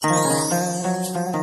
Thank uh, you.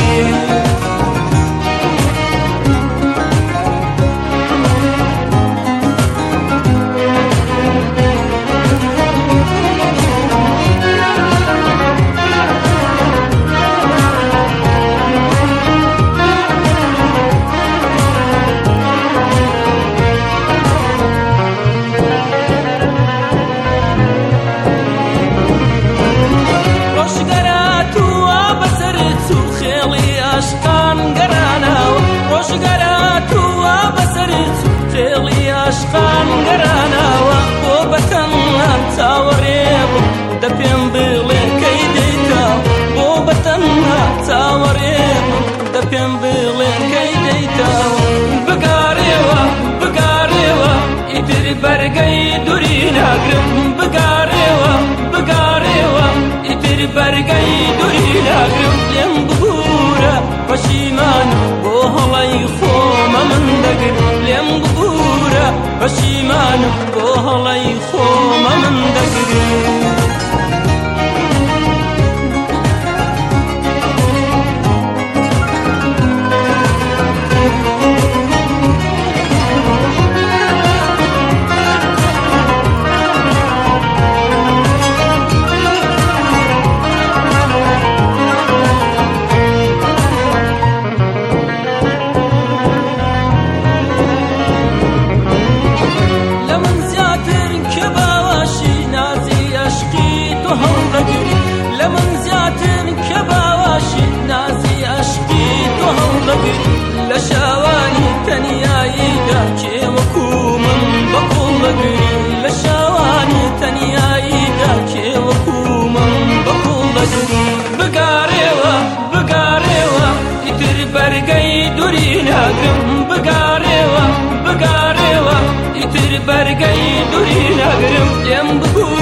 you. عشقان گەرانەوە ڕۆژگەرە تووە بەسەر فێڵی عشقان گەرانەوە بۆ بەتەمان چاوەڕێ دە پێم بڵێ کەی دیتە بۆ بەتەمە چاوەڕێ دە پێم بڵێ کەی دیتە بگارێوە بگارێوە ئیتر بەرگەی دووری ناگرم بگارێوە بگارێوە ئیتر بەرگەی 西南。بەرگەی دووری ناگرم بگارێوە بگارێوە ئیتر بەرگەی دووری ناگرم ئێم ببوو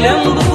两个。